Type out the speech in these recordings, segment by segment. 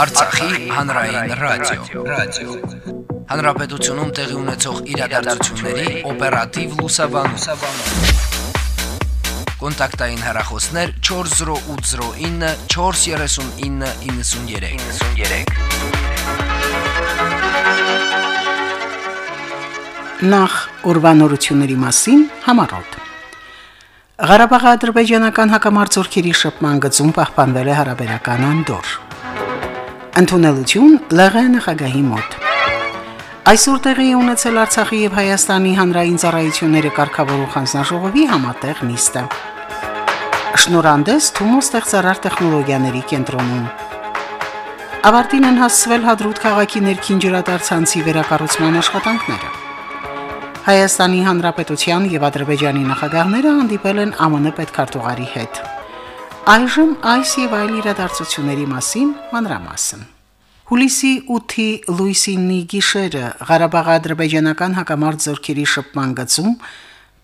Արցախի հանրային ռադիո, ռադիո։ Հանրապետությունում տեղի ունեցող իրադարձությունների օպերատիվ լուսաբանում։ Կոնտակտային հեռախոսներ 40809 43993։ 93 Նախ ուրվանորությունների մասին համարոտ։ Ղարաբաղի ադրբեջանական հակամարտությունների շփման գծում պահպանվել է հարաբերական անդոր։ Ընդունելություն ԼՂ նախագահի մոտ։ Այսօր տեղի ունեցել Արցախի եւ Հայաստանի հանրային ծառայությունների կարգավորող հանձնաժողովի համատեղ նիստը։ Շնորհանդես Թումո ստեղծարար տեխնոլոգիաների կենտրոնում։ Ավարտին են հասցվել Հադրուտ քաղաքի ներքին ջրատարցանցի վերակառուցման աշխատանքները։ Հայաստանի Հանրապետության եւ Ադրբեջանի նախագահները հանդիպել են ԱՄՆ պետքարտուղարի հետ։ Այժմ այս եւ այլ իրադարձությունների մասին մանրամասն։ Հուլիսի 8-ի լույսինի գիշերը Ղարաբաղի ադրբեջանական հակամարտ զորքերի շփման գծում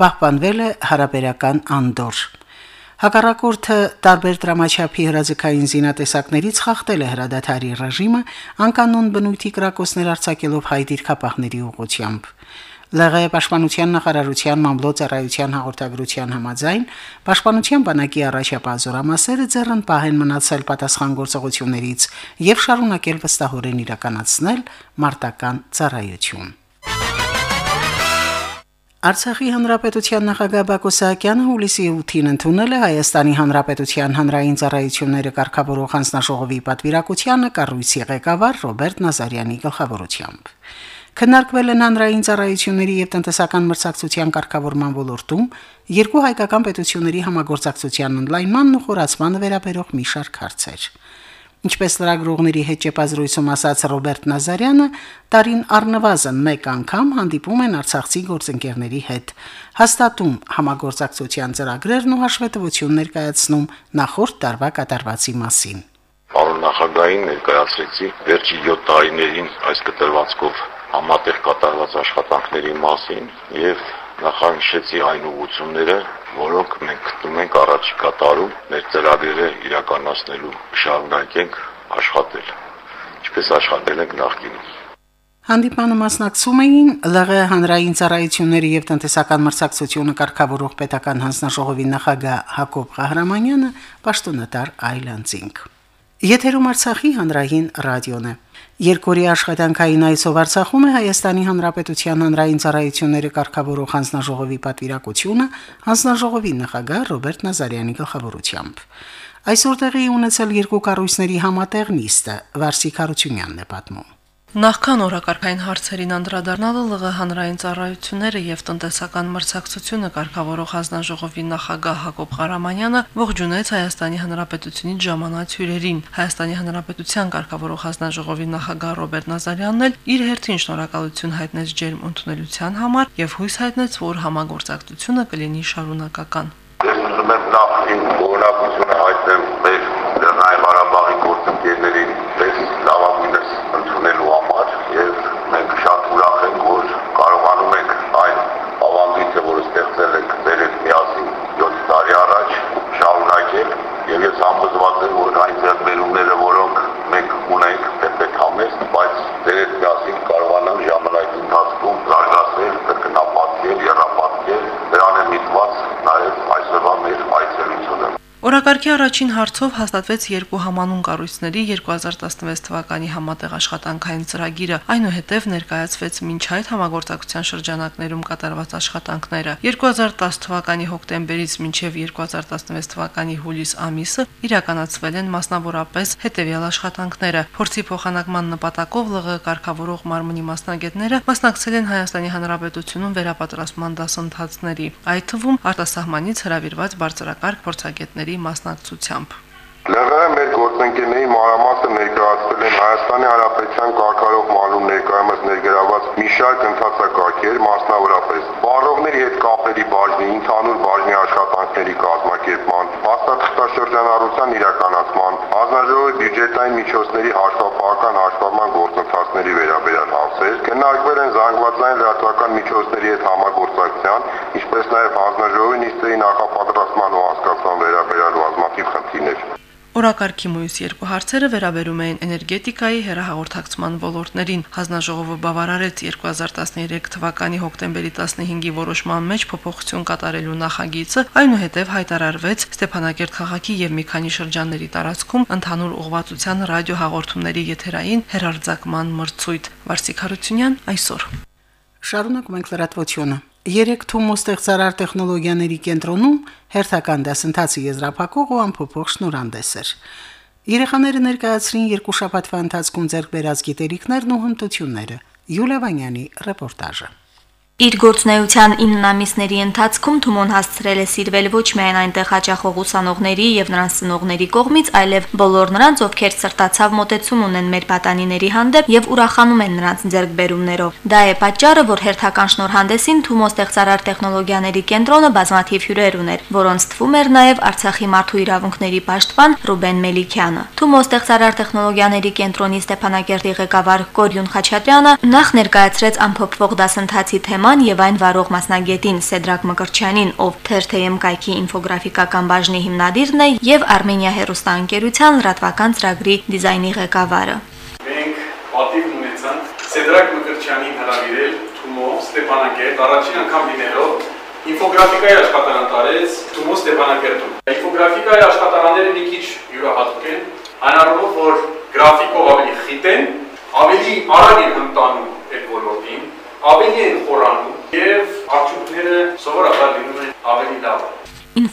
պահպանվել է հարաբերական անդոր։ Հակառակորդը տարբեր դրամաչափի հրաձգային զինատեսակներից խախտել է հրադադարի ռեժիմը, անկանոն բնույթի կրակոցներ արձակելով հայ դիրքապահների ուղությամբ։ ԼՂ պաշտպանության նախարարության մամլոյ հաղորդագրության համաձայն պաշտպանության բանակի առաջապահ զորամասերը ձեռն պահեն մնացել պատասխան գործողություններից եւ շարունակել վստահորեն իրականացնել մարտական ծառայություն։ Արցախի հանրապետության նախագահ Բակո Սահակյանը հուլիսի 8-ին ընդունել է Հայաստանի հանրապետության հանրային ծառայությունները կարգավորող հանձնաժողովի պատվիրակությանը կառույցի ղեկավար Ռոբերտ Նազարյանի գլխավորությամբ։ Քննարկվել են հանրային ծառայությունների եւ տնտեսական մրցակցության կարգավորման ոլորտում երկու հայկական պետությունների համագործակցության ընդլայնման ու խորացմանը վերաբերող մի շարք հարցեր։ Ինչպես լրագրողների հետ ճեպազրույցում ասաց Ռոբերտ Նազարյանը, տարին առնվազն մեկ անգամ հանդիպում են Արցախցի գործընկերների հետ, հաստատում համագործակցության ծրագրերն ու հաշվետվություն ներկայացնում նախորդ տարվա կատարվածի մասին։ Պարոն նախագահին ներկայացրեցի վերջի 7 տարիներին այս կտրվածքով համատեղ կատարված աշխատանքների մասին եւ նախանշեցի այն ուղղությունները, որոնք մենք գտնում ենք առաջիկա տարում մեր ծրագրերը իրականացնելու շարունակենք աշխատել, ինչպես աշխատել ենք նախկինում։ Հանդիպանը մասնակցում էին ԼՂ հանրային ծառայությունների եւ տնտեսական մրցակցությունը կարգավորող պետական հանձնաժողովի նախագահ Հակոբ Ղահրամանյանը, պաշտոնատար Այլանդզինգ։ Եթերում Արցախի հանրային ռադիոն է։ Երկորի աշխատանքային այսով Արցախում է Հայաստանի Հանրապետության հանրային ծառայությունների կարգավորող հանձնաժողովի պատվիրակությունը հանձնաժողովի նախագահ Ռոբերտ Նազարյանի գլխավորությամբ։ Այսօր տեղի ունեցել երկու կառույցների համատեղ նիստը Վարսիկ Հարությունյանն է պատմում։ Նախքան օրակարգային հարցերին անդրադառնալը ԼՂ հանրային ծառայությունները եւ տնտեսական մրցակցությունը կարգավորող հանձնաժողովի նախագահ Հակոբ Ղարամանյանը ողջունեց Հայաստանի Հանրապետությունից ժամանած հյուրերին։ Հայաստանի Հանրապետության կարգավորող հանձնաժողովի նախագահ Ռոբերտ Նազարյանն էլ իր հերթին շնորհակալություն հայտնեց ջերմ ընդունելության համար եւ հույս հայտնեց, որ համագործակցությունը կլինի շարունակական։ Ես ուզում եմ նախ իմ գոհնակությունը հայտնեմ մեր Լեռնային Ղարաբաղի գործընկերներին, պես լավագույնս ընդունելու համար եւ մենք շատ ուրախ ենք, որ կարողանում ենք այն ավանդույթը, որը ստեղծել ենք մեր հետ միասին 7 տարի առաջ, շարունակել եւ ես համոզված եմ, որ այն ձեռքբերումները, որոնք մենք ունենք, թեպետ համեստ, բայց մեր հետ միասին կարողանանք ժամանակի ընթացքում զարգացնել, կրկնապատկել, երապատկել, դրան է միտված նաեւ այսօրվա մեր այցելությունը Օրակարգի առաջին հարցով հաստատվեց երկու համանուն կառույցների 2016 թվականի համատեղ աշխատանքային ծրագիրը, այնուհետև ներկայացվեց մինչ այդ համագործակցության շրջանակներում կատարված աշխատանքները։ 2010 թվականի հոկտեմբերից մինչև 2016 թվականի հուլիս ամիսը իրականացվել են մասնավորապես հետևյալ աշխատանքները. փորձի փոխանակման նպատակով ԼՂ կարգավորող մարմնի մասնագետները մասնակցել են Հայաստանի Հանրապետությունում վերապատրաստման դասընթացների, այդ թվում արտասահմանից հրավիրված բարձրակարգ փորձագետների մասնակցությամբ։ ԼՂՀ մեր գործընկերների մանրամասը ներկայացվել են Հայաստանի Հանրապետության կարգարող մանրում ներկայումս ներգրաված մի շարք ընթացակարգեր, մասնավորապես բարողների հետ կապերի բաժնի, ընդհանուր բաժնի աշխատանքների կազմակերպման, հաստատաշրջանառության իրականացման, հանձնաժողովի բյուջետային միջոցների հաշվապահական հաշվառման գործընթացների վերաբերյալ հարցեր, քննարկվել են զանգվածային լրատվական միջոցների հետ համագործակցության, ինչպես նաև հանձնաժողովի նիստերի նախապատրաստման ու հասկացման վերաբերյալ Օրակարգի մյուս երկու հարցերը վերաբերում էին էներգետիկայի հերահաղորդակցման ոլորտներին։ Հանձնաժողովը բավարարեց 2013 թվականի հոկտեմբերի 15-ի որոշման մեջ փոփոխություն կատարելու նախագիծը, այնուհետև հայտարարվեց Ստեփանակերտ քաղաքի եւ մի քանի շրջանների տարածքում ընդհանուր ուղղվածության ռադիոհաղորդումների եթերային հերարձակման մրցույթ։ Վարսիկ Հարությունյան այսօր։ Շարունակում ենք լրատվությունը։ Երեք Թումո ստեղծարար տեխնոլոգիաների կենտրոնում հերթական դասընթացի եզրափակող ու ամփոփող շնորհանդես էր։ Երեխաները ներկայացրին երկու շաբաթվա ընթացքում ձեռք բերած գիտելիքներն ու հմտությունները։ Յուլիա Վանյանի ռեպորտաժը։ Իր գործնեության 9 ամիսների ընթացքում Թումոն հասցրել է սիրվել ոչ միայն այնտեղ հաճախող ուսանողների եւ նրանց ծնողների կողմից, այլև բոլոր նրանց, ովքեր սրտացավ մոտեցում ունեն մեր պատանիների հանդեպ եւ ուրախանում են նրանց ձեռքբերումներով։ Դա է պատճառը, որ հերթական շնորհանդեսին Թումո ստեղծարար տեխնոլոգիաների կենտրոնը բազմաթիվ հյուրեր ուներ, որոնց թվում էր նաեւ Արցախի մարդու իրավունքների պաշտպան Ռուբեն Մելիքյանը։ Թումո ստեղծարար տեխնոլոգիաների կենտրոնի Ստեփանակերտի ղեկավար Կորյուն Խաչատրյանը նախ ներկայացրեց ամփոփվող դասընթացի թեման թեման եւ այն վարող մասնագետին Սեդրակ Մկրչյանին, ով թերթեյմ կայքի ինֆոգրաֆիկական բաժնի հիմնադիրն է եւ Արմենիա հերոստանգերության լրատվական ծրագրի դիզայնի ղեկավարը։ Մենք պատիվ ունեցանք Սեդրակ Մկրչյանին հրավիրել Թումո Ստեփանակերտ առաջին անգամ լինելով ինֆոգրաֆիկայի աշխատանք տարեց Թումո Ստեփանակերտում։ Ինֆոգրաֆիկայի աշխատանքները մի քիչ յուրահատուկ են, այն առումով որ գրաֆիկով ավելի խիտ են, ավելի արագ են ընտանում այդ ոլորտին, ավելի են խորանում եւ արդյունքները սովորաբար լինում են ավելի լավ։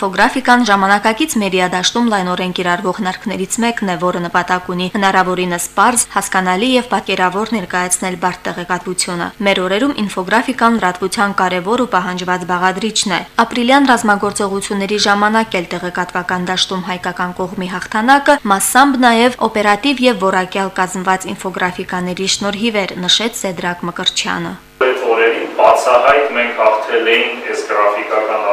Ինֆոգրաֆիկան ժամանակակից մեդիադաշտում լայնորեն կիրառվող հնարքներից մեկն է, որը նպատակ ունի հնարավորինս པարզ, հասկանալի եւ պատկերավոր ներկայացնել բարդ տեղեկատվությունը։ Մեր օրերում ինֆոգրաֆիկան լրատվության կարևոր ու պահանջված բաղադրիչն է։ Ապրիլյան ռազմագործողությունների ժամանակ էլ տեղեկատվական դաշտում հայկական կողմի հաղթանակը massամբ նաեւ օպերատիվ եւ որակյալ կազմված ինֆոգրաֆիկաների շնորհիվ էր, նշեց Սեդրակ Մկրչյանը օրերին բացահայտ մենք հաղթել էինք այս գրաֆիկական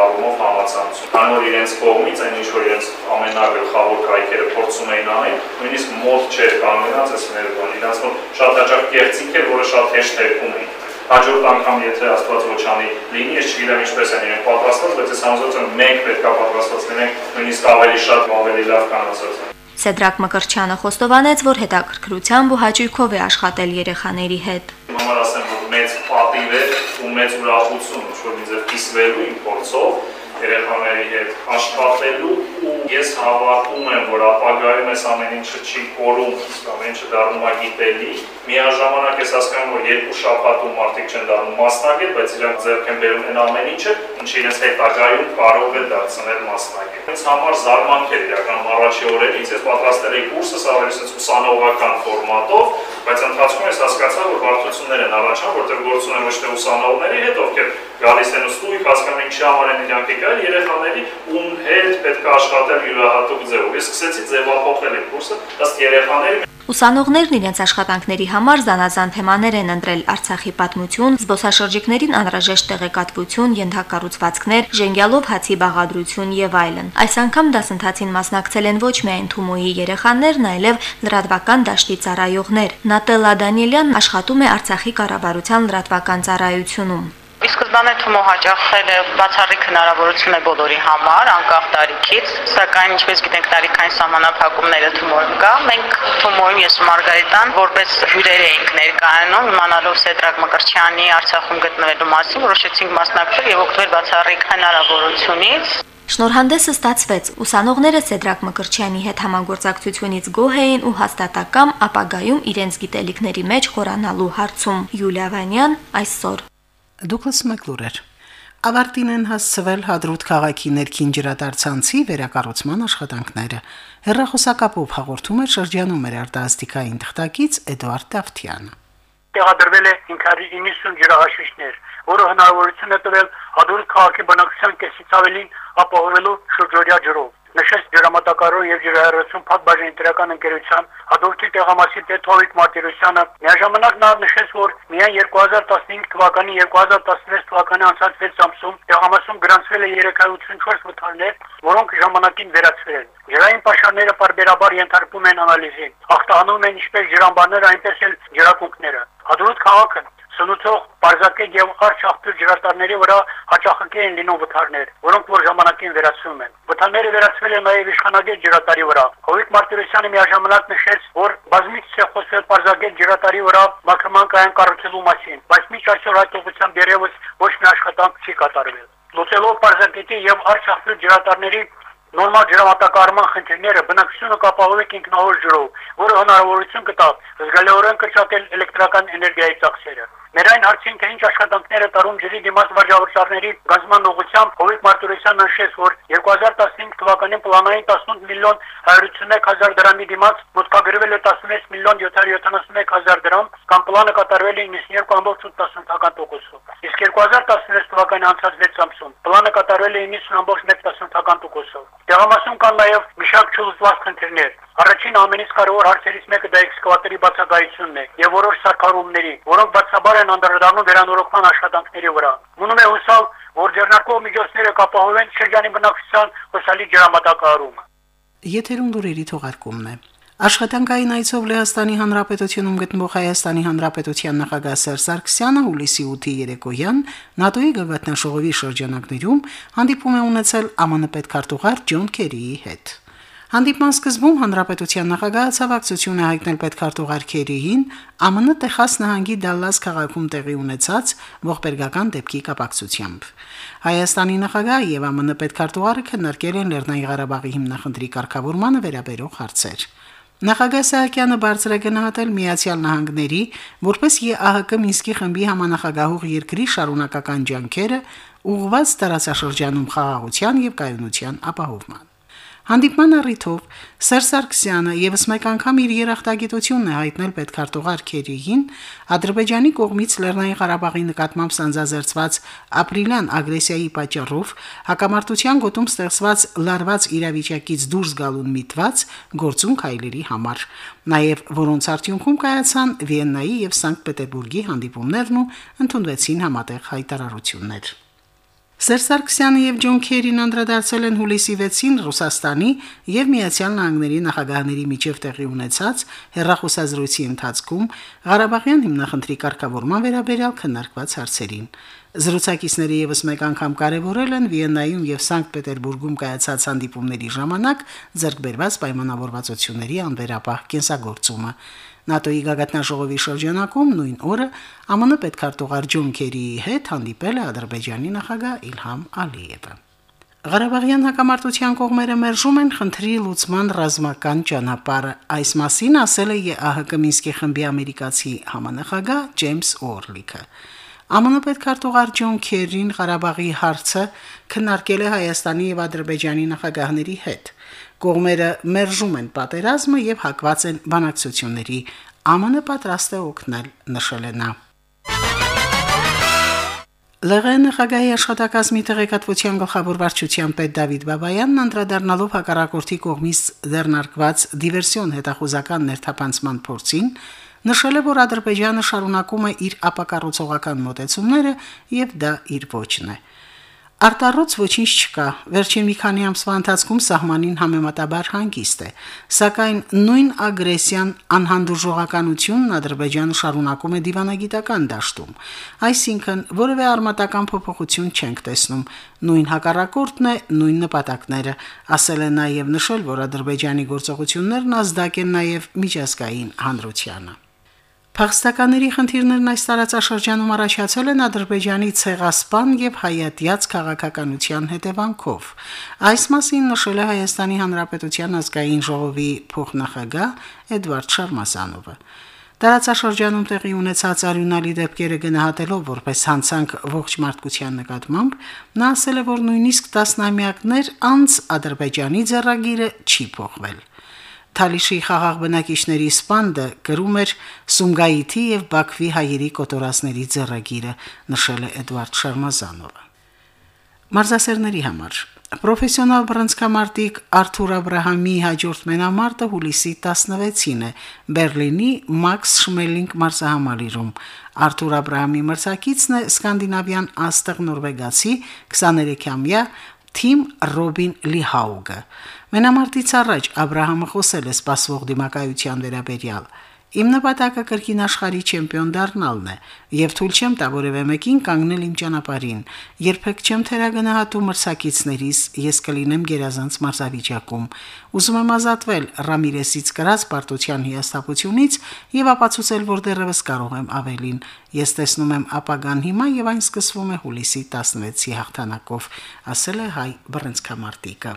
համացանցում։ Քանի որ իրենց կողմից այն ինչ որ իրենց ամենագլխավոր կայքերը փորձում էին անել, նույնիսկ մոտ չէր կանգնած այս ներկան։ Իրանց մոտ շատ հաճախ կեղծիք էր, որը շատ հեշտ թերքում էին հաջորդ անգամ եթե Աստված ոչանի լինի, ես չգիտեմ ինչպես են իրենք պատրաստված, բայց ես համոզված եմ մենք պետք է պատրաստված լինենք նույնիսկ ավելի շատ, ավելի լավ կանացած։ Սեդրակ Մկրչյանը խոստովանեց, որ հետաքրքրությամբ ու հաճույքով է աշխատել երեխաների հետ։ Համար ասեմ, որ մեծ պատիվ է ու մեծ ուրախություն, որ ինձ է կիսվելու իմ փորձով երեխաների հետ աշխատելու ու ես հավատում եմ, որ ապագայում այս ամեն ինչը չի կորում, ամեն ինչը դառնում է գիտելի։ Միաժամանակ ես հասկանում որ երկու շաբաթում մարդիկ չեն դառնում մասնագետ, բայց իրանք ձեռք են բերում այն ամեն ինչը, ինչը իրենց հետագայում կարող է դարձնել մասնագետ։ Ինձ համար զարմանք էր իրական առաջի օրերից ես պատրաստել էի կուրսս ավելի sense ուսանողական ֆորմատով, բայց ընթացքում ես հասկացա, որ բարդություններ են առաջանում, որտեղ գործ ունեն ոչ թե ուսանողների հետ, ովքեր գալիս են ստույգ, հասկանում ինչի համար են իրանք եկել, երեխաների ում հետ պետք է աշխատել յուրահատուկ ձևով։ Ես սկսեցի ձևափոխել այդ կուրսը ըստ երեխաների Ուսանողներն իրենց աշխատանքների համար զանազան թեմաներ են ընտրել Արցախի պատմություն, զբոսաշրջիկներին անհրաժեշտ տեղեկատվություն, ենթակառուցվածքներ, ժենգյալով հացի բաղադրություն եւ այլն։ Այս անգամ դասընթացին մասնակցել են ոչ միայն Թումոյի երեխաներն, այլև լրատվական դաշտի ծառայողներ։ Նատելա Դանիելյան աշխատում է Արցախի կառավարության լրատվական ծառայությունում։ Սկզբանե Թումո է բացառիկ հնարավորություն է բոլորի համար, անկախ տարիքից, սակայն ինչպես գիտենք տարիքային սահմանափակումները Թումոյում կա։ Մենք Թումոյում ես ու Մարգարիտան որպես հյուրեր էինք ներկայանում, իմանալով Սեդրակ Մկրչյանի Արցախում գտնվելու մասին, որոշեցինք մասնակցել եւ օգտվել բացառիկ հնարավորությունից։ Շնորհանդեսը ստացվեց։ Ուսանողները Սեդրակ Մկրչյանի հետ համագործակցությունից գոհ էին ու հաստատակամ ապագայում իրենց գիտելիքների մեջ խորանալու հարցում։ Յուլիա Վանյան այսօր Դուկլաս Մակլուրեր Ավարտին են հասցվել Հադրուտ քաղաքի ներքին ջրատարցանցի վերակառուցման աշխատանքները։ Հերրախոսակապով հաղորդում է շրջանում մեր արտասթիկային թղթակից Էդվարդ Տավթյանը։ Տեղադրվել է 590 ջրահաշիչներ, որը հնարավորություն է տվել Հադրուտ քաղաքի բնակչության կեսից ավելին ապահովելու շրջօրյա ջրով նշեց ջրամատակարարող եւ ջրահեռացում փակbaşın ինտերական ընկերության հաջորդի տեղամասի պետ Հովիկ Մարտիրոսյանը միաժամանակ նա նշեց, որ միայն 2015 թվականի 2016 թվականի անցած 6 ամսում տեղամասում գրանցվել է 384 վթարներ, որոնք ժամանակին վերացվել են։ Ջրային պաշարները բարբերաբար ենթարկվում են անալիզի։ Ախտահանում են ինչպես ջրամբարները, այնպես էլ ջրակունքները։ Հադրուտ քաղաքը սնուցող բարձակետ եւ արջ աղբյուր ջրատարների վրա հաճախակի են լինում վթարներ, որոնք որ ժամանակին վերացվում են։ խորհրդաները վերացվել են նաև իշխանագետ ջրատարի վրա։ Հովիկ Մարտիրոսյանը միաժամանակ նշեց, որ բազմից է խոսել պարզագետ ջրատարի վրա մաքրման կայան կառուցելու մասին, բայց միջ այսօր այդ ուղղությամբ դերևս ոչ մի աշխատանք չի կատարվել։ Լուծելով պարզագետի եւ Արցախի ջրատարների նորմալ ջրամատակարարման խնդիրները բնակչությունը կապահովեք ինքնավոր ջրով, որը հնարավորություն կտա զգալիորեն կրճատել էլեկտրական էներգիայի ծախսերը։ Ներայն հարցին թե ինչ աշխատանքները տարում ջրի դիմաց վարժավարչարների գազման ուղղությամբ Հովիկ Մարտիրոսյանն նշեց, որ 2015 թվականին պլանային 18 միլիոն 181 հազար դրամի դիմաց մուտքագրվել է 16 միլիոն 771 հազար դրամ, կամ պլանը կատարվել է 92.80%-ով։ Իսկ 2016 թվականի անցած 6 ամսում պլանը կատարվել է 90.1%-ով։ Տեղամասում կան նաև մի շարք չլուծված խնդիրներ։ Առաջին ամենից կարևոր հարցերից մեկը դա էքսկավատորի բացակայությունն է եւ որոշ սարքարումների, որոնք բացաբար են անդրադառնում վերանորոգման աշխատանքների վրա։ Մնում է հուսալ, որ ձեռնարկող միջոցները կապահովեն շրջանի բնակչության հոսալի ջրամատակարարումը։ Եթերում դուրերի թողարկումն է։ Աշխատանքային այցով Լեհաստանի Հանրապետությունում գտնվող Հայաստանի Հանրապետության նախագահ Սերժ Սարգսյանը հուլիսի 8-ի երեկոյան ՆԱՏՕ-ի գագաթնաշողովի շրջանակներում հանդիպում է ունեցել ԱՄՆ պետքարտուղար Ջոն Քերիի հետ։ Հանդիպման սկզբում հանրապետության նախագահը ցավակցություն է հայտնել պետքարտուղար Քերիին ԱՄՆ Տեխաս նահանգի Դալլաս քաղաքում տեղի ունեցած ողբերգական դեպքի կապակցությամբ։ Հայաստանի նախագահը եւ ԱՄՆ պետքարտուղարը քննարկել են Լեռնային Ղարաբաղի հիմնախնդրի կարգավորմանը վերաբերող հարցեր։ Նախագահ Սահակյանը բարձր է գնահատել Միացյալ Նահանգների որպես ԵԱՀԿ Մինսկի խմբի համանախագահող երկրի շարունակական ջանքերը ուղղված տարածաշրջանում խաղաղության եւ կայունության ապահովման։ Հանդիպման առիթով Սերժ Սարգսյանը եւս մեկ անգամ իր երախտագիտությունն է հայտնել պետքարտուղար Քերիին Ադրբեջանի կողմից Լեռնային Ղարաբաղի նկատմամբ սանձազերծված ապրիլյան ագրեսիայի պատճառով հակամարտության գոտում ստեղծված լարված իրավիճակից դուրս գալուն միտված գործուն քայլերի համար, նաեւ որոնց արդյունքում կայացան Վիեննայի եւ Սանկտ Պետերբուրգի հանդիպումներն ու ընդունվեցին համատեղ հայտարարություններ։ Սերժ Սարգսյանը եւ Ջոն Քերին անդրադարձել են հուլիսի 6-ին Ռուսաստանի եւ Միացյալ Նահանգների նախագահների միջև տեղի ունեցած հերրախոսազրույցի ընթացքում Ղարաբաղյան հիմնախնդրի կարգավորման վերաբերյալ քննարկված հարցերին։ Զրուցակիցները եւս մեկ անգամ կարևորել են Վիեննայում եւ Սանկտ Պետերբուրգում կայացած հանդիպումների ժամանակ ձեռքբերված պայմանավորվածությունների անվերապահ կենսագործումը։ ՆԱՏՕ-ի գագաթնաժողովի շրջանակում նույն օրը ԱՄՆ պետքարտուղար Ջոն Քերիի հետ հանդիպել է Ադրբեջանի նախագահ Իլհամ Ալիևը։ Ղարաբաղյան հակամարտության կողմերը մերժում են խնդրի լուծման ռազմական ճանապարհը։ Այս մասին ասել է ԵԱՀԿ Մինսկի խմբի ամերիկացի համանախագահ Ջեյմս Օրլիքը։ ԱՄՆ պետքարտուղար Ջոն Քերին Ղարաբաղի հարցը քննարկել է Հայաստանի եւ Ադրբեջանի նախագահների հետ։ Կողմերը մերժում են պատերազմը եւ հակված են բանակցությունների։ ԱՄՆ պատրաստ է օգնել, նշել է նա։ ԼՂ նախագահի աշխատակազմի տեղեկատվության գլխավոր վարչության պետ Դավիթ Բաբայանն անդրադառնալով հակառակորդի կողմից դեռնարկված դիվերսիոն հետախուզական ներթափանցման փորձին նշել է, որ Ադրբեջանը շարունակում է իր ապակառուցողական մոտեցումները եւ դա իր ոչն է։ Արտառոց ոչինչ չկա։ Վերջին մի քանի ամսվա ընթացքում սահմանին համեմատաբար հանգիստ է, սակայն նույն ագրեսիան անհանդուրժողականությունն Ադրբեջանը շարունակում է դիվանագիտական դաշտում։ Այսինքն, որևէ արմատական փոփոխություն չենք տեսնում։ Նույն հակառակորդն է, նույն նպատակները, ասել է նաև նշել, որ Ադրբեջանի գործողություններն ազդակ են նաև միջազգային հանրությանը։ Փախստականների խնդիրներն այս տարածաշրջանում առաջացել են Ադրբեջանի ցեղասպան եւ հայատյաց քաղաքականության հետևանքով։ Այս մասին նշել է Հայաստանի Հանրապետության ազգային ժողովի փոխնախագահ Էդվարդ Շարմազանովը։ Տարածաշրջանում տեղի ունեցած արյունալի դեպքերը գնահատելով որպես հանցանք ողջ մարդկության նկատմամբ, նա ասել է, որ նույնիսկ տասնամյակներ անց Ադրբեջանի ձեռագիրը չի փոխվել։ Թալիշի խաղաղ բնակիչների սպանդը գրում էր Սումգայիթի եւ Բաքվի հայերի կոտորածների ձեռագիրը, նշել է Էդվարդ Շարմազանովը։ Մարզասերների համար Պրոֆեսիոնալ բռնցքամարտիկ Արթուր Աբ รา համի հաջորդ մենամարտը հուլիսի 16-ին է Բերլինի Մաքս Շմելինգ մարզահամալիրում։ Արթուր Աբ รา համի մրցակիցն է սկանդինավյան աստղ նորվեգացի 23-ամյա Թիմ Ռոբին Լիհաուգը։ Մենամարտից առաջ Աբ รา համը խոսել է սպասվող դիմակայության վերաբերյալ։ Իմ նպատակը կրկին աշխարհի չեմպիոն դառնալն է, եւ թույլ չեմ տա որևէ մեկին կանգնել իմ ճանապարհին։ Երբեք չեմ թերագնահատում մրցակիցներիս, ես կլինեմ գերազանց մարզավիճակում։ Ուզում եմ ազատվել Ռամիրեսից կրած պարտության հիասթափությունից եւ ապացուցել, որ դեռևս կարող եմ ավելին։ Ես տեսնում եմ ապագան հիմա եւ այն սկսվում է հուլիսի 16-ի հաղթանակով, ասել է հայ բռնցքամարտիկը։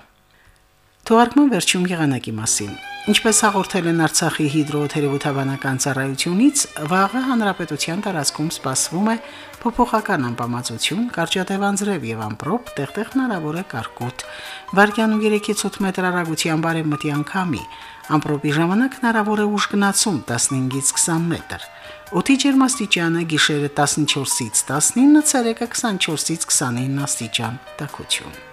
Թողարկման վերջում եղանակի մասին։ Ինչպես հաղորդել են Արցախի հիդրոթերապևտաբանական ծառայությունից, վաղը հանրապետության տարածքում սպասվում է փոփոխական անբավարարություն, կարճատև անձրև եւ ամպրոպ, տեղտեղ հնարավոր է կարկուտ։ Վարկյանում 3-ից 8 մետր հեռագության բարեմտի անկամի, ամպրոպի ժամանակ հնարավոր է ուժ գնացում 15-ից 20 մետր։ Օդի ջերմաստիճանը գիշերը 14-ից 19, ցերեկը 24-ից 29 աստիճան։ Տաքություն։